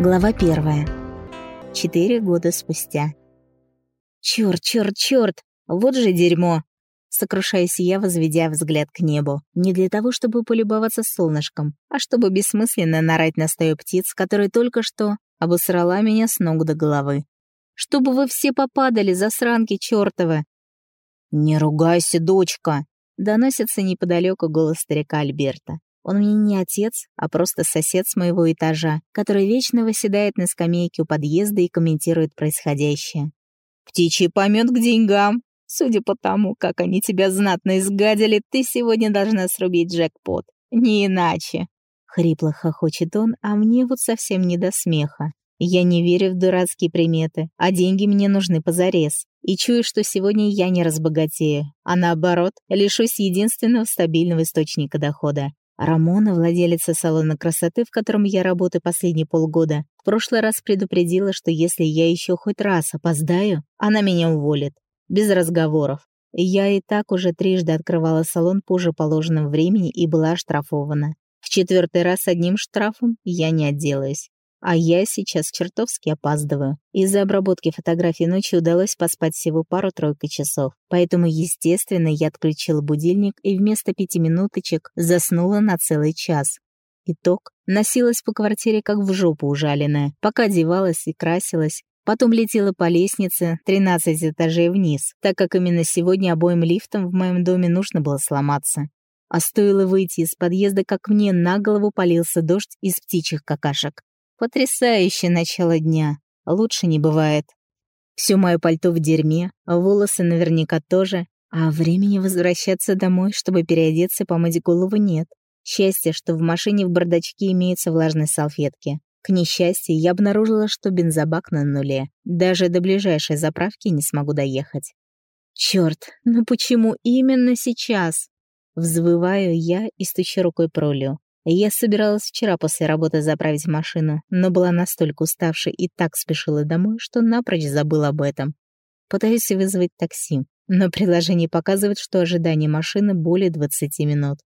Глава первая. Четыре года спустя. Чёрт, чёрт, чёрт! Вот же дерьмо! Сокрушаюсь я, возведя взгляд к небу. Не для того, чтобы полюбоваться солнышком, а чтобы бессмысленно нарать на стаю птиц, которая только что обосрала меня с ног до головы. Чтобы вы все попадали, засранки чёртовы! «Не ругайся, дочка!» — доносится неподалеку голос старика Альберта. Он мне не отец, а просто сосед с моего этажа, который вечно восседает на скамейке у подъезда и комментирует происходящее. «Птичий помет к деньгам. Судя по тому, как они тебя знатно изгадили, ты сегодня должна срубить джекпот. Не иначе». Хрипло хохочет он, а мне вот совсем не до смеха. Я не верю в дурацкие приметы, а деньги мне нужны позарез. И чую, что сегодня я не разбогатею, а наоборот, лишусь единственного стабильного источника дохода. Рамона, владелица салона красоты, в котором я работаю последние полгода, в прошлый раз предупредила, что если я еще хоть раз опоздаю, она меня уволит. Без разговоров. Я и так уже трижды открывала салон позже положенного времени и была оштрафована. В четвертый раз одним штрафом я не отделаюсь. А я сейчас чертовски опаздываю. Из-за обработки фотографий ночью удалось поспать всего пару-тройку часов. Поэтому, естественно, я отключила будильник и вместо пяти минуточек заснула на целый час. Итог. Носилась по квартире как в жопу ужаленная, пока одевалась и красилась. Потом летела по лестнице 13 этажей вниз, так как именно сегодня обоим лифтам в моем доме нужно было сломаться. А стоило выйти из подъезда, как мне на голову полился дождь из птичьих какашек. Потрясающее начало дня. Лучше не бывает. Все мое пальто в дерьме, волосы наверняка тоже, а времени возвращаться домой, чтобы переодеться и помыть голову, нет. Счастье, что в машине в бардачке имеются влажные салфетки. К несчастью, я обнаружила, что бензобак на нуле. Даже до ближайшей заправки не смогу доехать. Черт, ну почему именно сейчас? Взвываю я и стучу рукой по рулю. Я собиралась вчера после работы заправить машину, но была настолько уставшей и так спешила домой, что напрочь забыла об этом. Пытаюсь вызвать такси, но приложение показывает, что ожидание машины более 20 минут.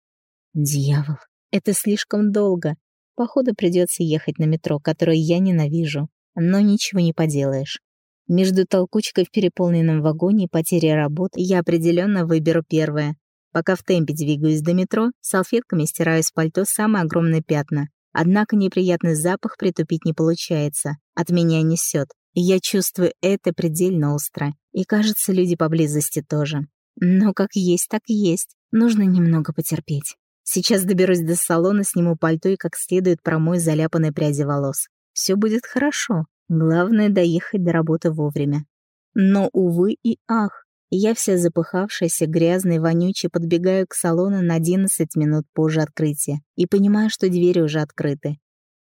Дьявол, это слишком долго. Походу придется ехать на метро, которое я ненавижу. Но ничего не поделаешь. Между толкучкой в переполненном вагоне и потерей работы я определенно выберу первое. Пока в темпе двигаюсь до метро, салфетками стираю с пальто самые огромные пятна. Однако неприятный запах притупить не получается. От меня несет. Я чувствую это предельно остро. И кажется, люди поблизости тоже. Но как есть, так есть. Нужно немного потерпеть. Сейчас доберусь до салона, сниму пальто и как следует промою заляпанные пряди волос. Все будет хорошо. Главное — доехать до работы вовремя. Но, увы и ах, я вся запыхавшаяся, грязная, вонючая, подбегаю к салону на 11 минут позже открытия и понимаю, что двери уже открыты.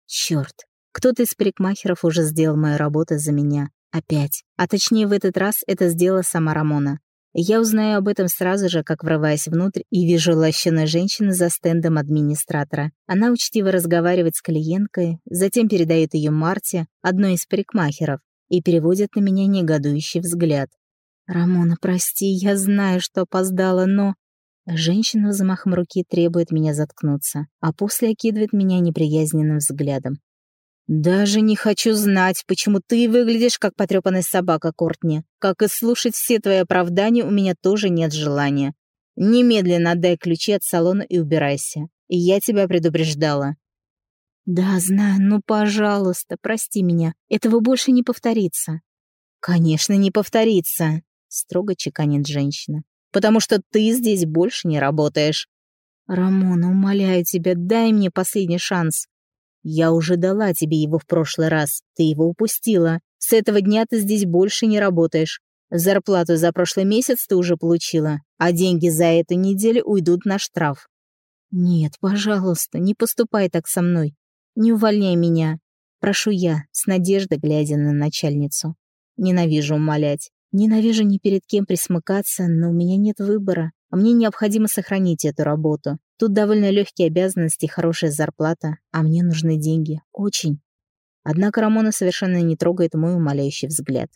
Чёрт, кто-то из парикмахеров уже сделал мою работу за меня. Опять. А точнее, в этот раз это сделала сама Рамона. Я узнаю об этом сразу же, как врываясь внутрь и вижу лощеную женщину за стендом администратора. Она учтиво разговаривает с клиенткой, затем передает ее Марте, одной из парикмахеров, и переводит на меня негодующий взгляд. «Рамона, прости, я знаю, что опоздала, но...» Женщина взмахом руки требует меня заткнуться, а после окидывает меня неприязненным взглядом. «Даже не хочу знать, почему ты выглядишь как потрепанная собака, Кортни. Как и слушать все твои оправдания, у меня тоже нет желания. Немедленно отдай ключи от салона и убирайся. Я тебя предупреждала». «Да, знаю, ну, пожалуйста, прости меня. Этого больше не повторится». «Конечно, не повторится», строго чеканит женщина. «Потому что ты здесь больше не работаешь». «Рамона, умоляю тебя, дай мне последний шанс». «Я уже дала тебе его в прошлый раз. Ты его упустила. С этого дня ты здесь больше не работаешь. Зарплату за прошлый месяц ты уже получила, а деньги за эту неделю уйдут на штраф». «Нет, пожалуйста, не поступай так со мной. Не увольняй меня. Прошу я, с надеждой глядя на начальницу. Ненавижу умолять. Ненавижу ни перед кем присмыкаться, но у меня нет выбора. А мне необходимо сохранить эту работу. Тут довольно легкие обязанности хорошая зарплата, а мне нужны деньги. Очень. Однако Рамона совершенно не трогает мой умоляющий взгляд.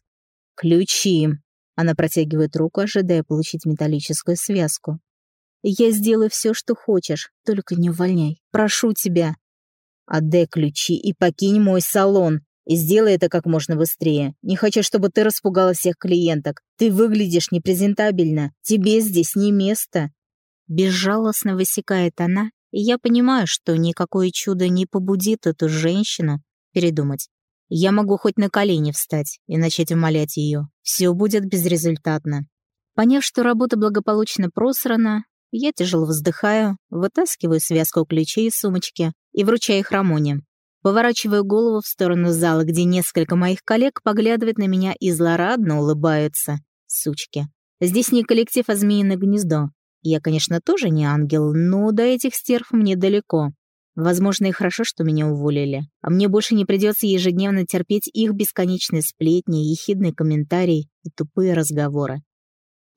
«Ключи!» Она протягивает руку, ожидая получить металлическую связку. «Я сделаю все, что хочешь, только не увольняй. Прошу тебя!» Отдай ключи и покинь мой салон. И сделай это как можно быстрее. Не хочу, чтобы ты распугала всех клиенток. Ты выглядишь непрезентабельно. Тебе здесь не место». Безжалостно высекает она, и я понимаю, что никакое чудо не побудит эту женщину передумать. Я могу хоть на колени встать и начать умолять ее. Все будет безрезультатно. Поняв, что работа благополучно просрана, я тяжело вздыхаю, вытаскиваю связку ключей из сумочки и вручаю их Рамоне. Поворачиваю голову в сторону зала, где несколько моих коллег поглядывают на меня и злорадно улыбаются. Сучки. Здесь не коллектив, а змеиное гнездо. Я, конечно, тоже не ангел, но до этих стерв мне далеко. Возможно, и хорошо, что меня уволили. А мне больше не придется ежедневно терпеть их бесконечные сплетни, ехидные комментарии и тупые разговоры.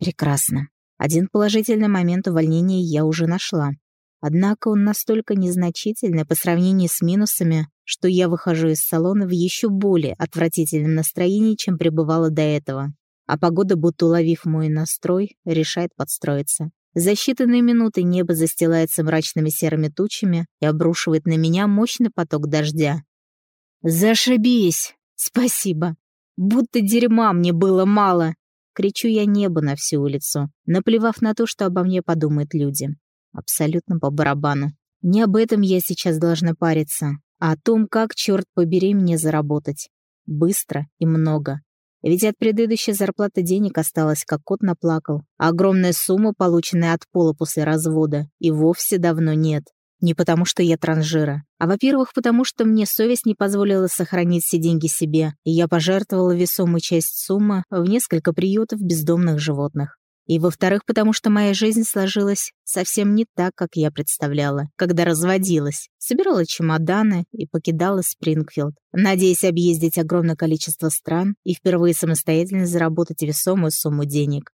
Прекрасно. Один положительный момент увольнения я уже нашла. Однако он настолько незначительный по сравнению с минусами, что я выхожу из салона в еще более отвратительном настроении, чем пребывала до этого. А погода, будто уловив мой настрой, решает подстроиться. За считанные минуты небо застилается мрачными серыми тучами и обрушивает на меня мощный поток дождя. «Зашибись! Спасибо! Будто дерьма мне было мало!» Кричу я небо на всю улицу, наплевав на то, что обо мне подумают люди. Абсолютно по барабану. Не об этом я сейчас должна париться, а о том, как, черт побери, мне заработать. Быстро и много. Ведь от предыдущей зарплаты денег осталось, как кот наплакал, а огромная сумма, полученная от пола после развода, и вовсе давно нет. Не потому, что я транжира, а, во-первых, потому что мне совесть не позволила сохранить все деньги себе, и я пожертвовала весомую часть суммы в несколько приютов бездомных животных. И, во-вторых, потому что моя жизнь сложилась совсем не так, как я представляла, когда разводилась, собирала чемоданы и покидала Спрингфилд, надеясь объездить огромное количество стран и впервые самостоятельно заработать весомую сумму денег.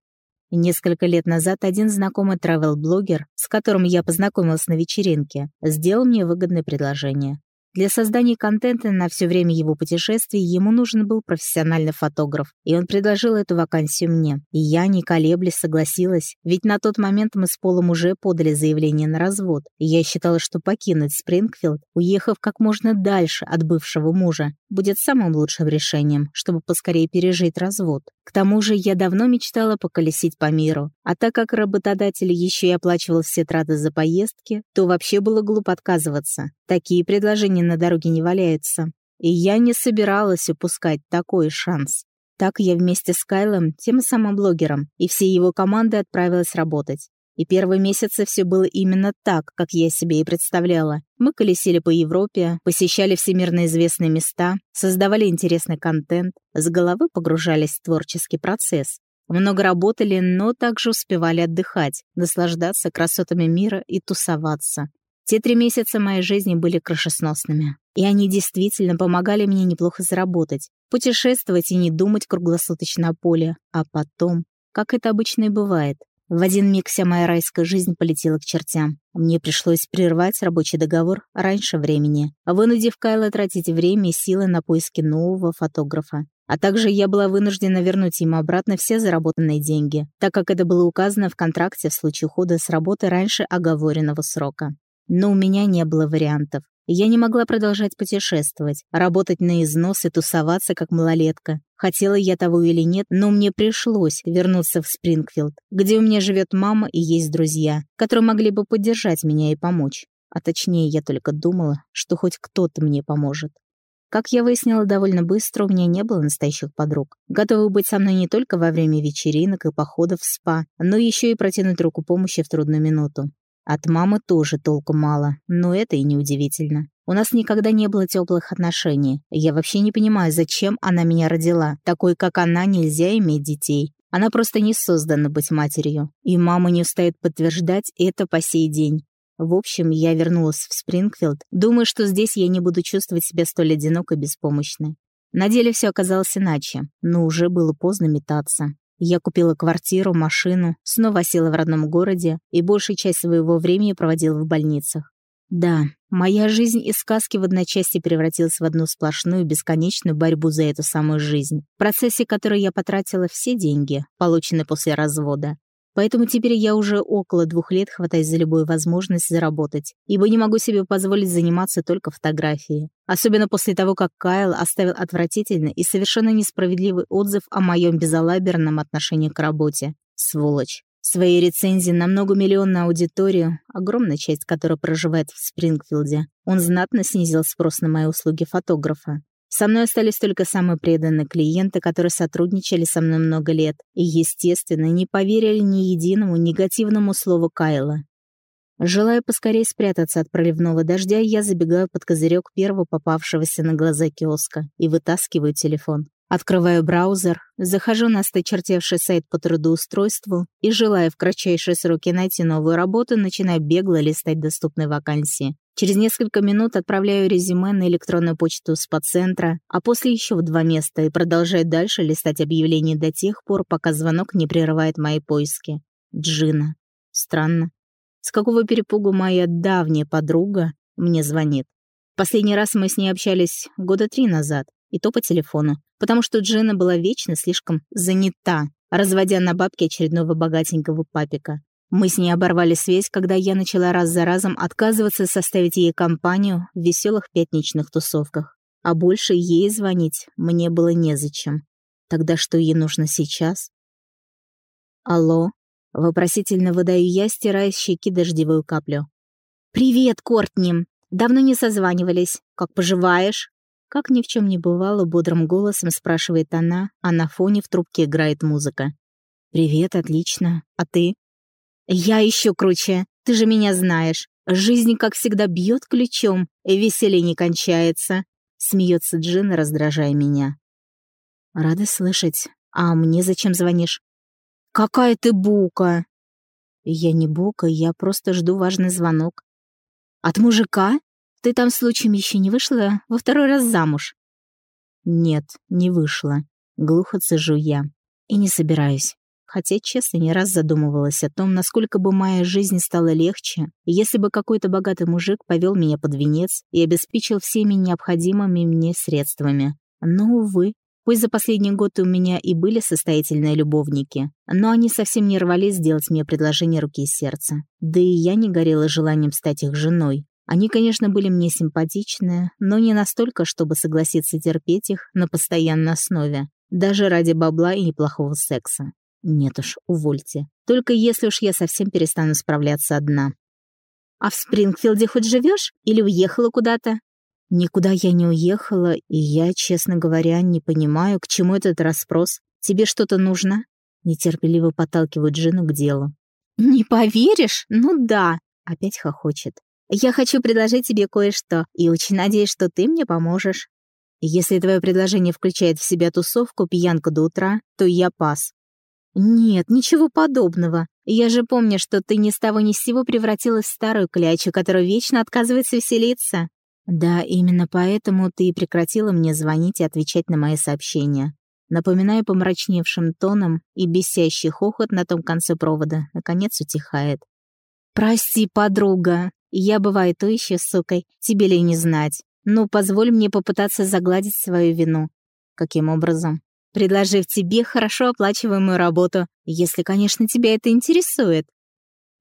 Несколько лет назад один знакомый travel-блогер, с которым я познакомилась на вечеринке, сделал мне выгодное предложение. Для создания контента на все время его путешествий ему нужен был профессиональный фотограф, и он предложил эту вакансию мне. И я, не колеблясь, согласилась, ведь на тот момент мы с Полом уже подали заявление на развод, и я считала, что покинуть Спрингфилд, уехав как можно дальше от бывшего мужа, будет самым лучшим решением, чтобы поскорее пережить развод. К тому же я давно мечтала поколесить по миру, а так как работодатель еще и оплачивал все траты за поездки, то вообще было глупо отказываться. Такие предложения на дороге не валяются. И я не собиралась упускать такой шанс. Так я вместе с Кайлом, тем самым блогером, и всей его командой отправилась работать. И первые месяцы все было именно так, как я себе и представляла. Мы колесили по Европе, посещали всемирно известные места, создавали интересный контент, с головы погружались в творческий процесс. Много работали, но также успевали отдыхать, наслаждаться красотами мира и тусоваться. Те три месяца моей жизни были крышесносными. И они действительно помогали мне неплохо заработать, путешествовать и не думать круглосуточно о поле. А потом, как это обычно и бывает, в один миг вся моя райская жизнь полетела к чертям. Мне пришлось прервать рабочий договор раньше времени, вынудив Кайла тратить время и силы на поиски нового фотографа. А также я была вынуждена вернуть ему обратно все заработанные деньги, так как это было указано в контракте в случае ухода с работы раньше оговоренного срока. Но у меня не было вариантов. Я не могла продолжать путешествовать, работать на износ и тусоваться, как малолетка. Хотела я того или нет, но мне пришлось вернуться в Спрингфилд, где у меня живет мама и есть друзья, которые могли бы поддержать меня и помочь. А точнее, я только думала, что хоть кто-то мне поможет. Как я выяснила довольно быстро, у меня не было настоящих подруг, готовых быть со мной не только во время вечеринок и походов в спа, но еще и протянуть руку помощи в трудную минуту. От мамы тоже толку мало, но это и не удивительно. У нас никогда не было теплых отношений. Я вообще не понимаю, зачем она меня родила. Такой, как она, нельзя иметь детей. Она просто не создана быть матерью. И мама не устает подтверждать это по сей день. В общем, я вернулась в Спрингфилд, думая, что здесь я не буду чувствовать себя столь одиноко и беспомощной. На деле все оказалось иначе, но уже было поздно метаться. Я купила квартиру, машину, снова села в родном городе и большую часть своего времени проводила в больницах. Да, моя жизнь из сказки в одночасье превратилась в одну сплошную бесконечную борьбу за эту самую жизнь, в процессе которой я потратила все деньги, полученные после развода. Поэтому теперь я уже около двух лет хватаюсь за любую возможность заработать, ибо не могу себе позволить заниматься только фотографией. Особенно после того, как Кайл оставил отвратительный и совершенно несправедливый отзыв о моем безалаберном отношении к работе. Сволочь. Свои рецензии на многомиллионную аудиторию, огромная часть которой проживает в Спрингфилде, он знатно снизил спрос на мои услуги фотографа. Со мной остались только самые преданные клиенты, которые сотрудничали со мной много лет и, естественно, не поверили ни единому негативному слову Кайла. Желая поскорее спрятаться от проливного дождя, я забегаю под козырек первого попавшегося на глаза киоска и вытаскиваю телефон. Открываю браузер, захожу на сточертевший сайт по трудоустройству и, желая в кратчайшие сроки найти новую работу, начинаю бегло листать доступные вакансии. Через несколько минут отправляю резюме на электронную почту спа-центра, а после еще в два места и продолжаю дальше листать объявления до тех пор, пока звонок не прерывает мои поиски. Джина. Странно. С какого перепугу моя давняя подруга мне звонит? Последний раз мы с ней общались года три назад, и то по телефону потому что Джина была вечно слишком занята, разводя на бабки очередного богатенького папика. Мы с ней оборвали связь, когда я начала раз за разом отказываться составить ей компанию в веселых пятничных тусовках. А больше ей звонить мне было незачем. Тогда что ей нужно сейчас? Алло? Вопросительно выдаю я, стирая с щеки дождевую каплю. «Привет, Кортни! Давно не созванивались. Как поживаешь?» Как ни в чем не бывало, бодрым голосом спрашивает она, а на фоне в трубке играет музыка. «Привет, отлично. А ты?» «Я еще круче. Ты же меня знаешь. Жизнь, как всегда, бьет ключом, и веселье не кончается», — смеется Джин, раздражая меня. «Рада слышать. А мне зачем звонишь?» «Какая ты бука!» «Я не бука, я просто жду важный звонок». «От мужика?» Ты там случаем еще не вышла во второй раз замуж?» «Нет, не вышла», — глухо цежу я. «И не собираюсь. Хотя, честно, не раз задумывалась о том, насколько бы моя жизнь стала легче, если бы какой-то богатый мужик повел меня под венец и обеспечил всеми необходимыми мне средствами. Но, увы, Пусть за последний год у меня и были состоятельные любовники, но они совсем не рвались сделать мне предложение руки и сердца. Да и я не горела желанием стать их женой. Они, конечно, были мне симпатичны, но не настолько, чтобы согласиться терпеть их на постоянной основе, даже ради бабла и неплохого секса. Нет уж, увольте. Только если уж я совсем перестану справляться одна. А в Спрингфилде хоть живешь или уехала куда-то? Никуда я не уехала, и я, честно говоря, не понимаю, к чему этот расспрос. Тебе что-то нужно? Нетерпеливо подталкиваю Джину к делу. «Не поверишь? Ну да!» Опять хохочет. Я хочу предложить тебе кое-что, и очень надеюсь, что ты мне поможешь. Если твое предложение включает в себя тусовку, пьянку до утра, то я пас. Нет, ничего подобного. Я же помню, что ты ни с того ни с сего превратилась в старую клячу, которая вечно отказывается веселиться. Да, именно поэтому ты и прекратила мне звонить и отвечать на мои сообщения. Напоминаю помрачневшим тоном, и бесящий хохот на том конце провода наконец утихает. «Прости, подруга, я бываю то еще сукой, тебе ли не знать. Ну, позволь мне попытаться загладить свою вину. Каким образом? Предложив тебе хорошо оплачиваемую работу, если, конечно, тебя это интересует.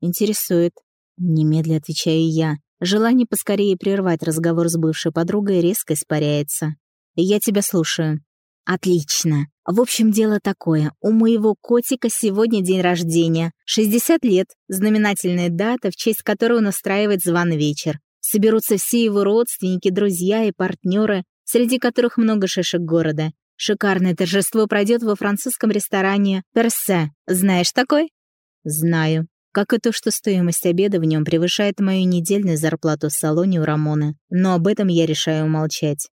Интересует. Немедля отвечаю я. Желание поскорее прервать разговор с бывшей подругой резко испаряется. Я тебя слушаю. Отлично. В общем, дело такое. У моего котика сегодня день рождения. 60 лет. Знаменательная дата, в честь которой он устраивает званый вечер. Соберутся все его родственники, друзья и партнеры, среди которых много шишек города. Шикарное торжество пройдет во французском ресторане «Персе». Знаешь такой? Знаю. Как и то, что стоимость обеда в нем превышает мою недельную зарплату в салоне у Рамона. Но об этом я решаю умолчать.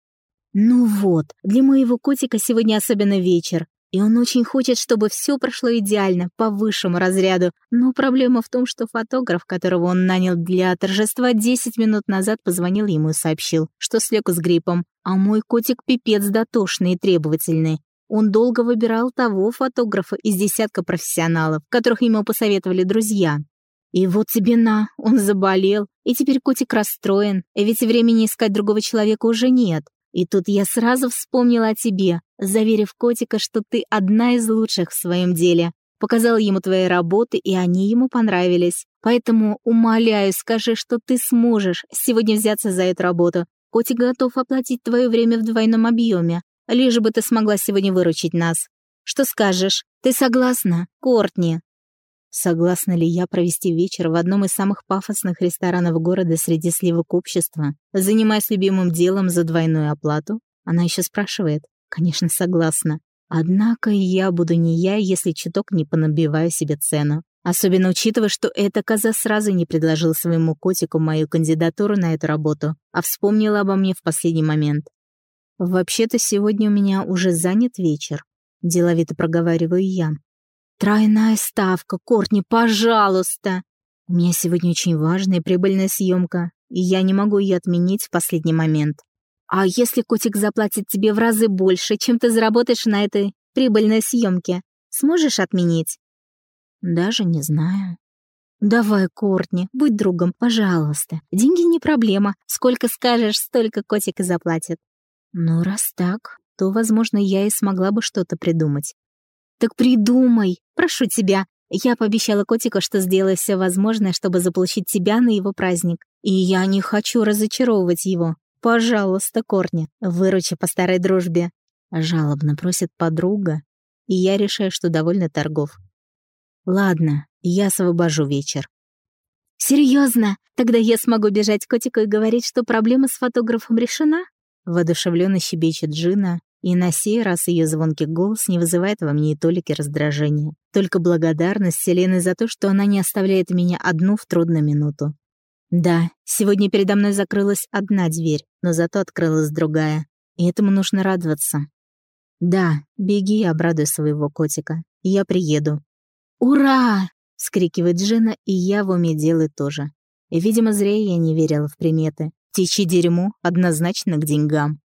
Ну вот, для моего котика сегодня особенно вечер, и он очень хочет, чтобы все прошло идеально, по высшему разряду. Но проблема в том, что фотограф, которого он нанял для торжества, 10 минут назад позвонил ему и сообщил, что слег с гриппом. А мой котик пипец дотошный и требовательный. Он долго выбирал того фотографа из десятка профессионалов, которых ему посоветовали друзья. И вот тебе на, он заболел, и теперь котик расстроен, ведь времени искать другого человека уже нет. И тут я сразу вспомнила о тебе, заверив котика, что ты одна из лучших в своем деле. показала ему твои работы, и они ему понравились. Поэтому, умоляю, скажи, что ты сможешь сегодня взяться за эту работу. Котик готов оплатить твое время в двойном объеме, лишь бы ты смогла сегодня выручить нас. Что скажешь? Ты согласна, Кортни?» Согласна ли я провести вечер в одном из самых пафосных ресторанов города среди сливок общества, занимаясь любимым делом за двойную оплату? Она еще спрашивает. Конечно, согласна. Однако я буду не я, если чуток не понабиваю себе цену. Особенно учитывая, что эта коза сразу не предложил своему котику мою кандидатуру на эту работу, а вспомнила обо мне в последний момент. «Вообще-то сегодня у меня уже занят вечер», — деловито проговариваю я. «Тройная ставка, Кортни, пожалуйста!» «У меня сегодня очень важная прибыльная съемка, и я не могу ее отменить в последний момент. А если котик заплатит тебе в разы больше, чем ты заработаешь на этой прибыльной съемке, сможешь отменить?» «Даже не знаю». «Давай, Кортни, будь другом, пожалуйста. Деньги не проблема. Сколько скажешь, столько котик и заплатит». «Ну, раз так, то, возможно, я и смогла бы что-то придумать. «Так придумай! Прошу тебя!» Я пообещала котику, что сделаю все возможное, чтобы заполучить тебя на его праздник. И я не хочу разочаровывать его. Пожалуйста, Корни, выручи по старой дружбе. Жалобно просит подруга, и я решаю, что довольно торгов. Ладно, я освобожу вечер. Серьезно? Тогда я смогу бежать к котику и говорить, что проблема с фотографом решена? Воодушевленно щебечет Джина, и на сей раз ее звонкий голос не вызывает во мне и толики раздражения. Только благодарность Вселенной за то, что она не оставляет меня одну в трудную минуту. Да, сегодня передо мной закрылась одна дверь, но зато открылась другая. И этому нужно радоваться. Да, беги и обрадуй своего котика. Я приеду. «Ура!» — вскрикивает Джина, и я в уме делаю тоже. Видимо, зря я не верила в приметы. Течи дерьмо однозначно к деньгам.